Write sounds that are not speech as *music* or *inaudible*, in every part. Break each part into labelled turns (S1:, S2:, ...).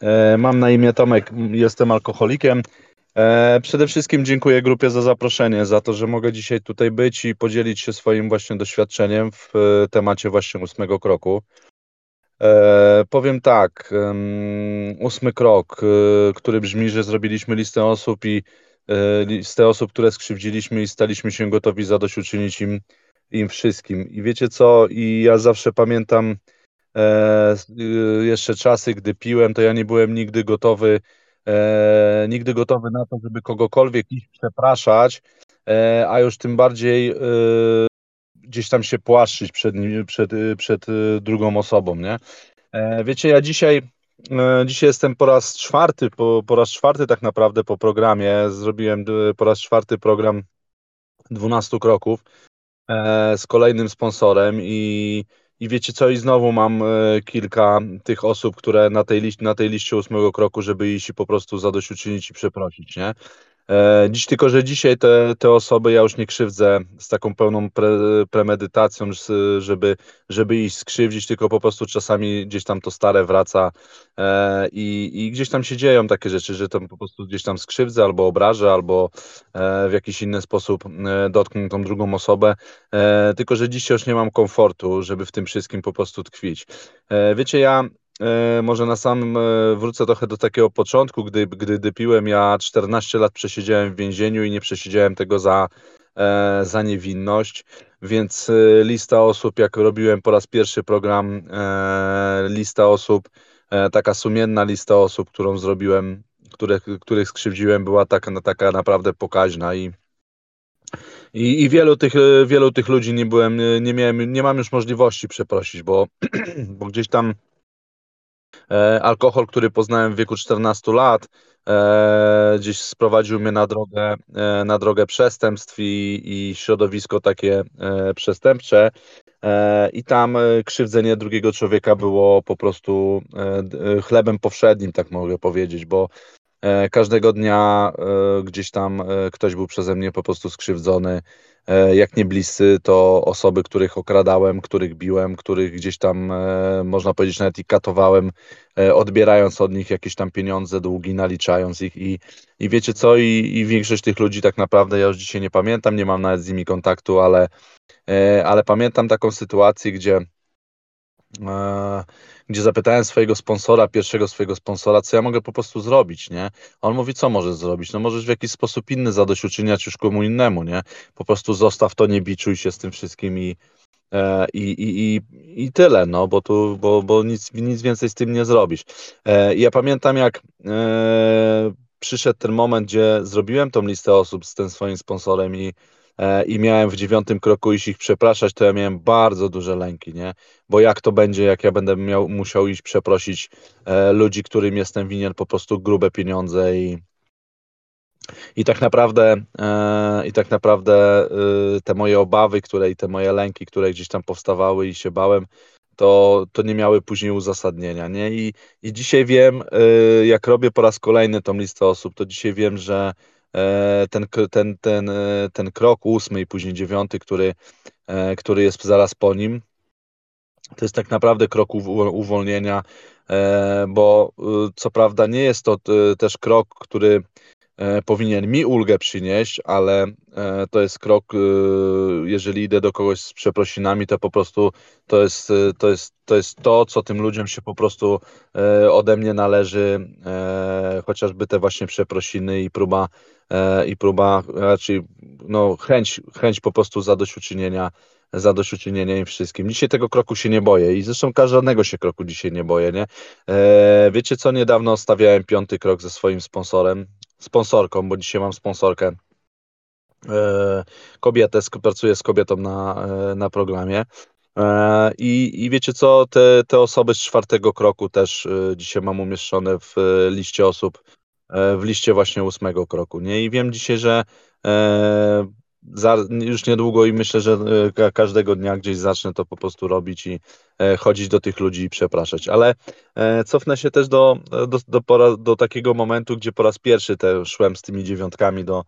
S1: E, mam na imię Tomek, jestem alkoholikiem. E, przede wszystkim dziękuję grupie za zaproszenie, za to, że mogę dzisiaj tutaj być i podzielić się swoim właśnie doświadczeniem w e, temacie właśnie ósmego kroku. Powiem tak, ósmy krok, który brzmi, że zrobiliśmy listę osób i listę osób, które skrzywdziliśmy i staliśmy się gotowi zadośćuczynić im, im wszystkim. I wiecie co, i ja zawsze pamiętam jeszcze czasy, gdy piłem, to ja nie byłem nigdy gotowy, e, nigdy gotowy na to, żeby kogokolwiek iść przepraszać, e, a już tym bardziej e, gdzieś tam się płaszczyć przed, przed, przed y, drugą osobą, nie? E, wiecie, ja dzisiaj e, Dzisiaj jestem po raz czwarty, po, po raz czwarty tak naprawdę po programie. Zrobiłem y, po raz czwarty program 12 kroków z kolejnym sponsorem i i wiecie co, i znowu mam e, kilka tych osób, które na tej, liście, na tej liście ósmego kroku, żeby iść i po prostu zadośćuczynić i przeprosić, nie? E, dziś tylko, że dzisiaj te, te osoby ja już nie krzywdzę z taką pełną pre, premedytacją, żeby, żeby iść skrzywdzić, tylko po prostu czasami gdzieś tam to stare wraca e, i, i gdzieś tam się dzieją takie rzeczy, że tam po prostu gdzieś tam skrzywdzę albo obrażę, albo e, w jakiś inny sposób dotknę tą drugą osobę, tylko, że dzisiaj już nie mam komfortu, żeby w tym wszystkim po prostu tkwić. Wiecie, ja może na sam e, wrócę trochę do takiego początku, gdy, gdy piłem, ja 14 lat przesiedziałem w więzieniu i nie przesiedziałem tego za, e, za niewinność, więc lista osób, jak robiłem po raz pierwszy program, lista osób, taka sumienna lista osób, którą zrobiłem, których, których skrzywdziłem, była taka, taka naprawdę pokaźna i i, I, wielu, tych, wielu tych ludzi nie byłem, nie miałem, nie mam już możliwości przeprosić, bo, *clears throat* bo gdzieś tam E, alkohol, który poznałem w wieku 14 lat, e, gdzieś sprowadził mnie na drogę, e, na drogę przestępstw i, i środowisko takie przestępcze. I tam krzywdzenie drugiego człowieka było po prostu chlebem powszednim, tak mogę powiedzieć, bo każdego dnia gdzieś tam ktoś był przeze mnie po prostu skrzywdzony. E, jak nie bliscy, to osoby, których okradałem, których biłem, których gdzieś tam, e, można powiedzieć, nawet i katowałem, e, odbierając od nich jakieś tam pieniądze, długi, naliczając ich. I, i wiecie co, I, i większość tych ludzi tak naprawdę ja już dzisiaj nie pamiętam, nie mam nawet z nimi kontaktu, ale, ale pamiętam taką sytuację, gdzie gdzie zapytałem swojego sponsora, pierwszego swojego sponsora, co ja mogę po prostu zrobić, nie? On mówi, co możesz zrobić? No możesz w jakiś sposób inny zadośćuczyniać już komu innemu, nie? Po prostu zostaw to, nie biczuj się z tym wszystkim i, e, i, i, i, i tyle, no, bo tu, bo, bo nic, nic więcej z tym nie zrobisz. E, ja pamiętam, jak e, przyszedł ten moment, gdzie zrobiłem tą listę osób z tym swoim sponsorem i E, i miałem w dziewiątym kroku iść ich przepraszać, to ja miałem bardzo duże lęki, nie? Bo jak to będzie, jak ja będę miał, musiał iść przeprosić e, ludzi, którym jestem winien po prostu grube pieniądze i, i tak naprawdę, e, i tak naprawdę e, te moje obawy, które i te moje lęki, które gdzieś tam powstawały i się bałem, to, to nie miały później uzasadnienia. Nie? I, I dzisiaj wiem, e, jak robię po raz kolejny tą listę osób, to dzisiaj wiem, że E, ten, ten, ten, e, ten krok ósmy i później dziewiąty, który, e, który jest zaraz po nim, to jest tak naprawdę krok uwolnienia, bo co prawda nie jest to też krok, który powinien mi ulgę przynieść, ale to jest krok, jeżeli idę do kogoś z przeprosinami, to po prostu to jest to, jest, to, jest to co tym ludziom się po prostu ode mnie należy, chociażby te właśnie przeprosiny i próba E, i próba, raczej no, chęć, chęć po prostu zadośćuczynienia, zadośćuczynienia im wszystkim. Dzisiaj tego kroku się nie boję i zresztą każdego się kroku dzisiaj nie boję, nie? E, wiecie co, niedawno stawiałem piąty krok ze swoim sponsorem, sponsorką, bo dzisiaj mam sponsorkę, e, kobietę, pracuję z kobietą na, na programie. I, I wiecie co, te, te osoby z czwartego kroku też dzisiaj mam umieszczone w liście osób, E, w liście właśnie ósmego kroku. Nie? I wiem dzisiaj, że e, za, już niedługo i myślę, że e, każdego dnia gdzieś zacznę to po prostu robić i chodzić do tych ludzi i przepraszać. Ale cofnę się też do, do, do, do takiego momentu, gdzie po raz pierwszy te szłem z tymi dziewiątkami do,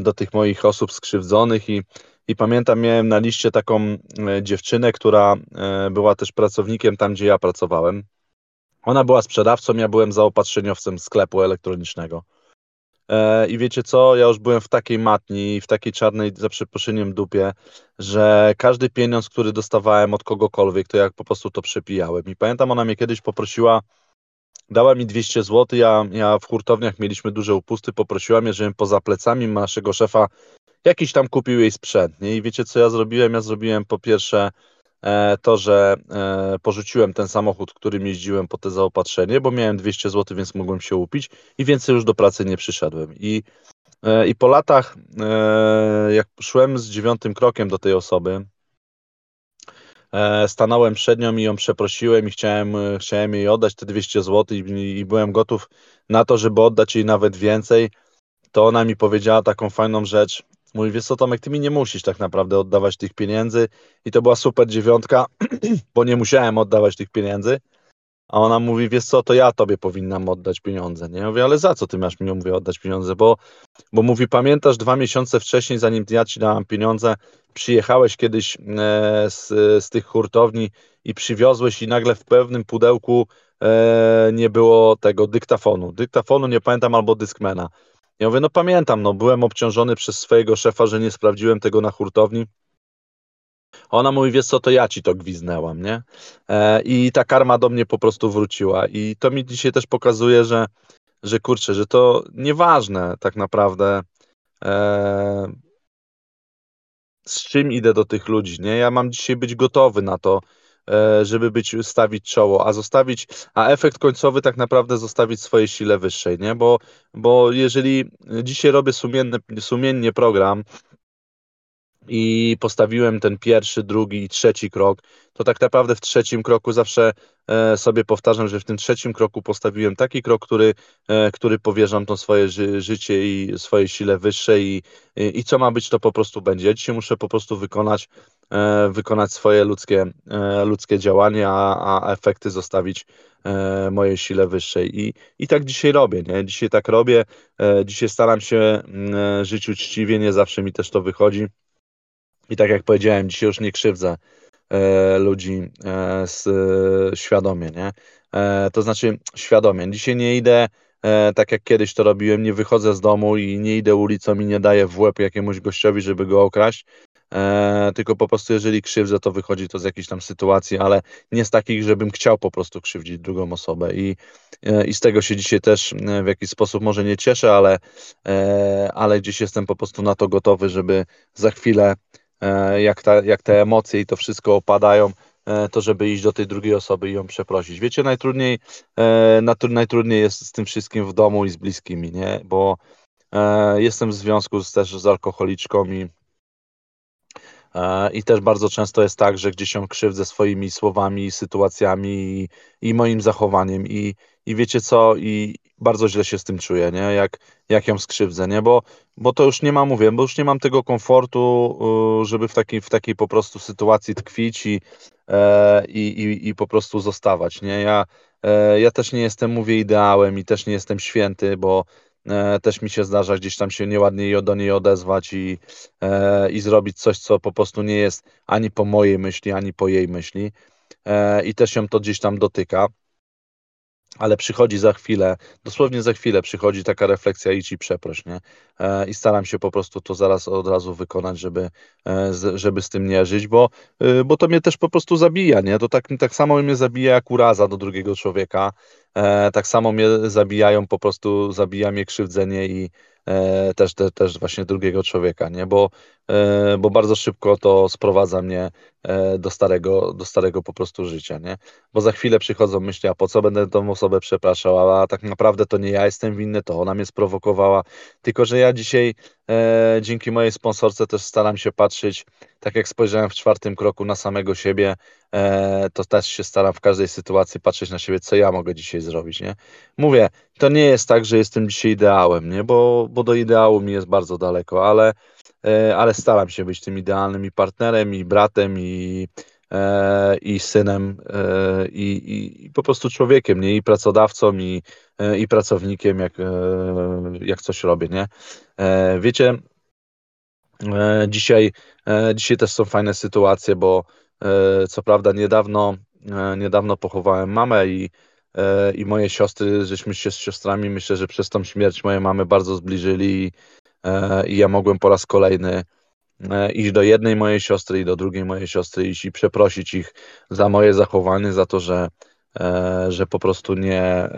S1: do tych moich osób skrzywdzonych i, i pamiętam, miałem na liście taką dziewczynę, która była też pracownikiem tam, gdzie ja pracowałem. Ona była sprzedawcą, ja byłem zaopatrzeniowcem sklepu elektronicznego. E, I wiecie co, ja już byłem w takiej matni, w takiej czarnej, za przeproszeniem, dupie, że każdy pieniądz, który dostawałem od kogokolwiek, to jak po prostu to przepijałem. I pamiętam, ona mnie kiedyś poprosiła, dała mi 200 zł, ja, ja w hurtowniach mieliśmy duże upusty, poprosiła mnie, żebym poza plecami naszego szefa jakiś tam kupił jej sprzęt. Nie? I wiecie co ja zrobiłem? Ja zrobiłem po pierwsze to, że e, porzuciłem ten samochód, którym jeździłem po te zaopatrzenie, bo miałem 200 zł, więc mogłem się upić i więcej już do pracy nie przyszedłem. I, e, i po latach, jak szłem z dziewiątym krokiem do tej osoby, stanąłem przed nią i ją przeprosiłem i chciałem, chciałem jej oddać te 200 zł i, i byłem gotów na to, żeby oddać jej nawet więcej, to ona mi powiedziała taką fajną rzecz, Mówi, wiesz co Tomek, ty mi nie musisz tak naprawdę oddawać tych pieniędzy i to była super dziewiątka, *clears throat* bo nie musiałem oddawać tych pieniędzy. A ona mówi, wiesz co, to ja tobie powinnam oddać pieniądze. Nie? Ja mówię, ale za co ty masz mi, mówię, oddać pieniądze? Bo, bo mówi, pamiętasz, dwa miesiące wcześniej, zanim ja ci dałam pieniądze, przyjechałeś kiedyś e, z, z tych hurtowni i przywiozłeś i nagle w pewnym pudełku e, nie było tego dyktafonu. Dyktafonu nie pamiętam, albo dyskmena. Ja mówię, no pamiętam, no byłem obciążony przez swojego szefa, że nie sprawdziłem tego na hurtowni. Ona mówi, wiesz co, to ja ci to gwiznęłam, nie? E, I ta karma do mnie po prostu wróciła. I to mi dzisiaj też pokazuje, że, że kurczę, że to nieważne tak naprawdę e, z czym idę do tych ludzi, nie? Ja mam dzisiaj być gotowy na to, żeby być, stawić czoło, a zostawić, a efekt końcowy tak naprawdę zostawić swojej sile wyższej, nie? Bo, bo jeżeli dzisiaj robię sumienny, sumiennie program, i postawiłem ten pierwszy, drugi i trzeci krok, to tak naprawdę w trzecim kroku zawsze e, sobie powtarzam, że w tym trzecim kroku postawiłem taki krok, który, e, który powierzam to swoje ży życie i swojej sile wyższej i, i, i, co ma być, to po prostu będzie. Ja dzisiaj muszę po prostu wykonać, e, wykonać swoje ludzkie, ludzkie działanie, a, a efekty zostawić mojej sile wyższej. I, I tak dzisiaj robię, nie? Dzisiaj tak robię, dzisiaj staram się mm, żyć uczciwie, nie zawsze mi też to wychodzi. I tak jak powiedziałem, dzisiaj już nie krzywdzę e, ludzi e, z, e, świadomie, nie? E, to znaczy świadomie. Dzisiaj nie idę e, tak jak kiedyś to robiłem, nie wychodzę z domu i nie idę ulicą i nie daję w łeb jakiemuś gościowi, żeby go okraść, e, tylko po prostu jeżeli krzywdzę, to wychodzi to z jakiejś tam sytuacji, ale nie z takich, żebym chciał po prostu krzywdzić drugą osobę i, i z tego się dzisiaj też w jakiś sposób może nie cieszę, ale, ale gdzieś jestem po prostu na to gotowy, żeby za chwilę E, jak, ta, jak te emocje i to wszystko opadają, e, to żeby iść do tej drugiej osoby i ją przeprosić. Wiecie, najtrudniej, e, najtrudniej jest z tym wszystkim w domu i z bliskimi, nie? Bo jestem w związku z, też z alkoholiczką i i też bardzo często jest tak, że gdzieś się krzywdzę swoimi słowami, sytuacjami i, i moim zachowaniem. I, I wiecie co? I bardzo źle się z tym czuję, nie? Jak, jak ją skrzywdzę, nie? Bo, bo to już nie mam, mówię, bo już nie mam tego komfortu, żeby w takiej, w takiej po prostu sytuacji tkwić i, e, i, i, i po prostu zostawać, nie? Ja, e, ja też nie jestem, mówię, ideałem i też nie jestem święty, bo E, też mi się zdarza gdzieś tam się nieładnie do niej odezwać i, e, i zrobić coś, co po prostu nie jest ani po mojej myśli, ani po jej myśli. E, I też ją to gdzieś tam dotyka ale przychodzi za chwilę, dosłownie za chwilę przychodzi taka refleksja i ci przeproś, nie? E, I staram się po prostu to zaraz od razu wykonać, żeby, e, żeby z tym nie żyć, bo, e, bo to mnie też po prostu zabija, nie? To tak, tak samo mnie zabija jak uraza do drugiego człowieka, tak samo mnie zabijają, po prostu zabija mnie krzywdzenie i też, te, też właśnie drugiego człowieka, nie? Bo, bo bardzo szybko to sprowadza mnie E, do starego, do starego po prostu życia, nie? Bo za chwilę przychodzą myśli, a po co będę tą osobę przepraszał, a tak naprawdę to nie ja jestem winny, to ona mnie sprowokowała, tylko że ja dzisiaj e, dzięki mojej sponsorce też staram się patrzeć, tak jak spojrzałem w czwartym kroku na samego siebie, e, to też się staram w każdej sytuacji patrzeć na siebie, co ja mogę dzisiaj zrobić, nie? Mówię, to nie jest tak, że jestem dzisiaj ideałem, nie? Bo, bo do ideału mi jest bardzo daleko, ale E, ale staram się być tym idealnym i partnerem, i bratem, i, i synem, e, i, i, i po prostu człowiekiem, nie? I pracodawcą, i, i pracownikiem, jak, jak coś robię, nie? Wiecie, dzisiaj, dzisiaj też są fajne sytuacje, bo co prawda niedawno, niedawno pochowałem mamę i i moje siostry, żeśmy się z siostrami, myślę, że przez tą śmierć moje mamy bardzo zbliżyli i ja mogłem po raz kolejny iść do jednej mojej siostry i do drugiej mojej siostry iść i przeprosić ich za moje zachowanie, za to, że, że po prostu nie,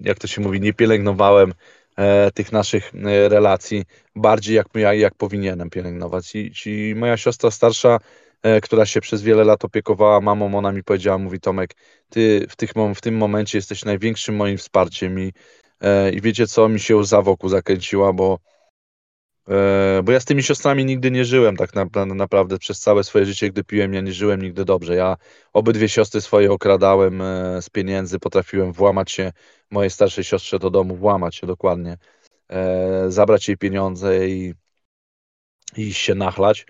S1: jak to się mówi, nie pielęgnowałem E, tych naszych e, relacji bardziej jak, jak powinienem pielęgnować. I, I moja siostra starsza, e, która się przez wiele lat opiekowała mamą, ona mi powiedziała, mówi Tomek, ty w, tych, w tym momencie jesteś największym moim wsparciem i, i wiecie co, mi się łza wokół zakręciła, bo bo ja z tymi siostrami nigdy nie żyłem tak naprawdę przez całe swoje życie, gdy piłem, ja nie żyłem nigdy dobrze. Ja obydwie siostry swoje okradałem z pieniędzy, potrafiłem włamać się mojej starszej siostrze do domu, włamać się dokładnie, e, zabrać jej pieniądze i, i się nachlać.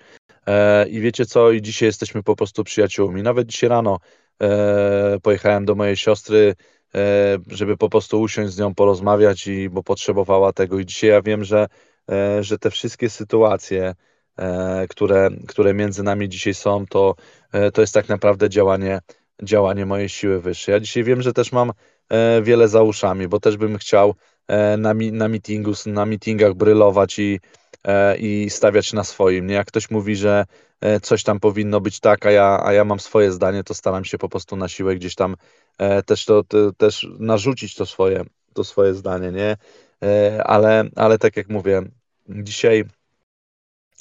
S1: E, I wiecie co, i dzisiaj jesteśmy po prostu przyjaciółmi. Nawet dzisiaj rano e, pojechałem do mojej siostry, e, żeby po prostu usiąść z nią, porozmawiać, i, bo potrzebowała tego. I dzisiaj ja wiem, że, e, że te wszystkie sytuacje, e, które, które między nami dzisiaj są, to, to jest tak naprawdę działanie, działanie mojej siły wyższej. Ja dzisiaj wiem, że też mam E, wiele za uszami, bo też bym chciał e, na, na, meetingu, na meetingach brylować i, e, i stawiać na swoim. Nie? Jak ktoś mówi, że coś tam powinno być tak, a ja, a ja mam swoje zdanie, to staram się po prostu na siłę gdzieś tam też, to, to też narzucić to swoje, to swoje zdanie, nie? Ale, ale tak jak mówię, dzisiaj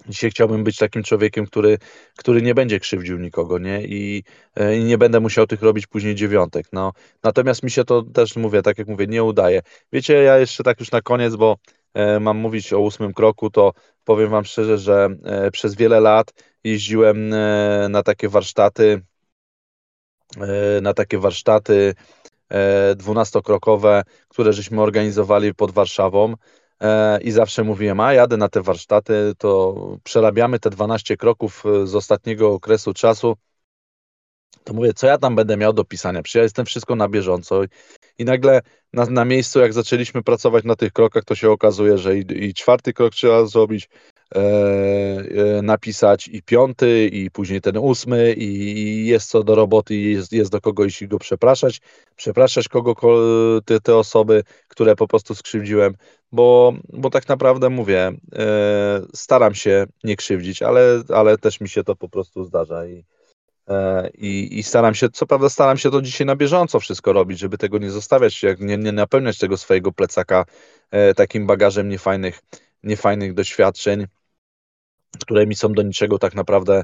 S1: Dzisiaj chciałbym być takim człowiekiem, który, który nie będzie krzywdził nikogo, nie? I, e, I, nie będę musiał tych robić później dziewiątek. No. Natomiast mi się to też mówię, tak jak mówię, nie udaje. Wiecie, ja jeszcze tak już na koniec, bo e, mam mówić o ósmym kroku, to powiem Wam szczerze, że e, przez wiele lat jeździłem e, na takie warsztaty, e, na takie warsztaty e, dwunastokrokowe, które żeśmy organizowali pod Warszawą. E, i zawsze mówiłem, a jadę na te warsztaty, to przerabiamy te 12 kroków e, z ostatniego okresu czasu, to mówię, co ja tam będę miał do pisania, przecież ja jestem wszystko na bieżąco. I nagle na, na miejscu, jak zaczęliśmy pracować na tych krokach, to się okazuje, że i, i czwarty krok trzeba zrobić, e, e, napisać i piąty, i później ten ósmy, i jest co do roboty, i jest, jest do kogo iść i go przepraszać, przepraszać kogo, te, te osoby, które po prostu skrzywdziłem, bo, bo tak naprawdę mówię, e, staram się nie krzywdzić, ale, ale też mi się to po prostu zdarza i, e, i, i staram się, co prawda staram się to dzisiaj na bieżąco wszystko robić, żeby tego nie zostawiać, jak nie, nie napełniać tego swojego plecaka e, takim bagażem niefajnych, niefajnych doświadczeń, które mi są do niczego tak naprawdę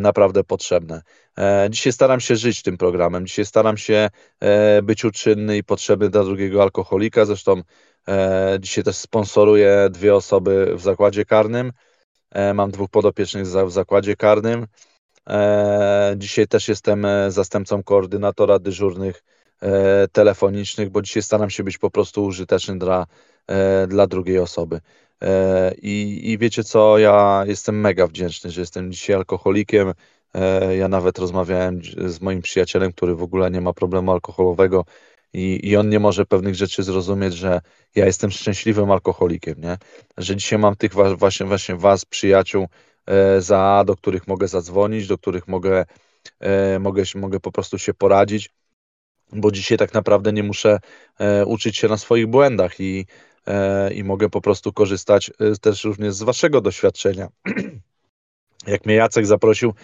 S1: naprawdę potrzebne. Dzisiaj staram się żyć tym programem, dzisiaj staram się być uczynny i potrzebny dla drugiego alkoholika, zresztą E, dzisiaj też sponsoruję dwie osoby w zakładzie karnym. E, mam dwóch podopiecznych w zakładzie karnym. E, dzisiaj też jestem zastępcą koordynatora dyżurnych telefonicznych, bo dzisiaj staram się być po prostu użyteczny dla, dla drugiej osoby. I, I wiecie co, ja jestem mega wdzięczny, że jestem dzisiaj alkoholikiem. Ja nawet rozmawiałem z moim przyjacielem, który w ogóle nie ma problemu alkoholowego i, i on nie może pewnych rzeczy zrozumieć, że ja jestem szczęśliwym alkoholikiem, nie? Że dzisiaj mam tych właśnie, właśnie was, przyjaciół, e, za, do których mogę zadzwonić, do których mogę, e, mogę, mogę po prostu się poradzić, bo dzisiaj tak naprawdę nie muszę e, uczyć się na swoich błędach i, e, i mogę po prostu korzystać e, też również z waszego doświadczenia. *clears throat* Jak mnie Jacek zaprosił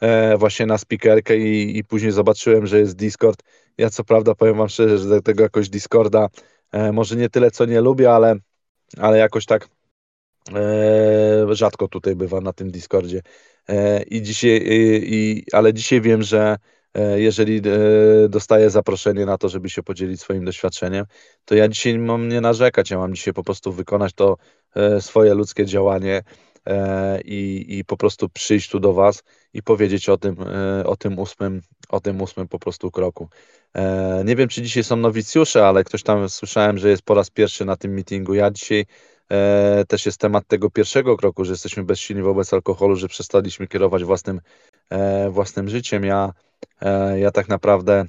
S1: e, właśnie na speakerkę i, i później zobaczyłem, że jest Discord, ja co prawda powiem wam szczerze, że tego jakoś Discorda e, może nie tyle, co nie lubię, ale, ale jakoś tak e, rzadko tutaj bywa na tym Discordzie. E, I dzisiaj, i, ale dzisiaj wiem, że e, jeżeli e, dostaję zaproszenie na to, żeby się podzielić swoim doświadczeniem, to ja dzisiaj mam nie narzekać, ja mam dzisiaj po prostu wykonać to e, swoje ludzkie działanie i, i po prostu przyjść tu do Was i powiedzieć o tym, o tym ósmym, o tym ósmym po prostu kroku. E, nie wiem, czy dzisiaj są nowicjusze, ale ktoś tam słyszałem, że jest po raz pierwszy na tym meetingu. Ja dzisiaj e, też jest temat tego pierwszego kroku, że jesteśmy bezsilni wobec alkoholu, że przestaliśmy kierować własnym, e, E, własnym życiem. Ja, e, ja tak naprawdę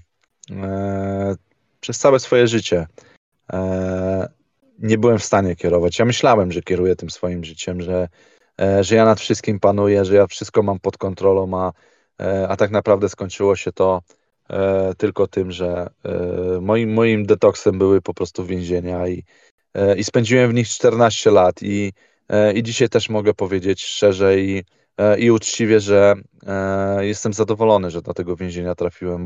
S1: e, przez całe swoje życie nie byłem w stanie kierować. Ja myślałem, że kieruję tym swoim życiem, że, że ja nad wszystkim panuję, że ja wszystko mam pod kontrolą, a, a tak naprawdę skończyło się to tylko tym, że moim, moim detoksem były po prostu więzienia i, i spędziłem w nich 14 lat i, i dzisiaj też mogę powiedzieć szczerze i E, i uczciwie, że e, jestem zadowolony, że do tego więzienia trafiłem, bo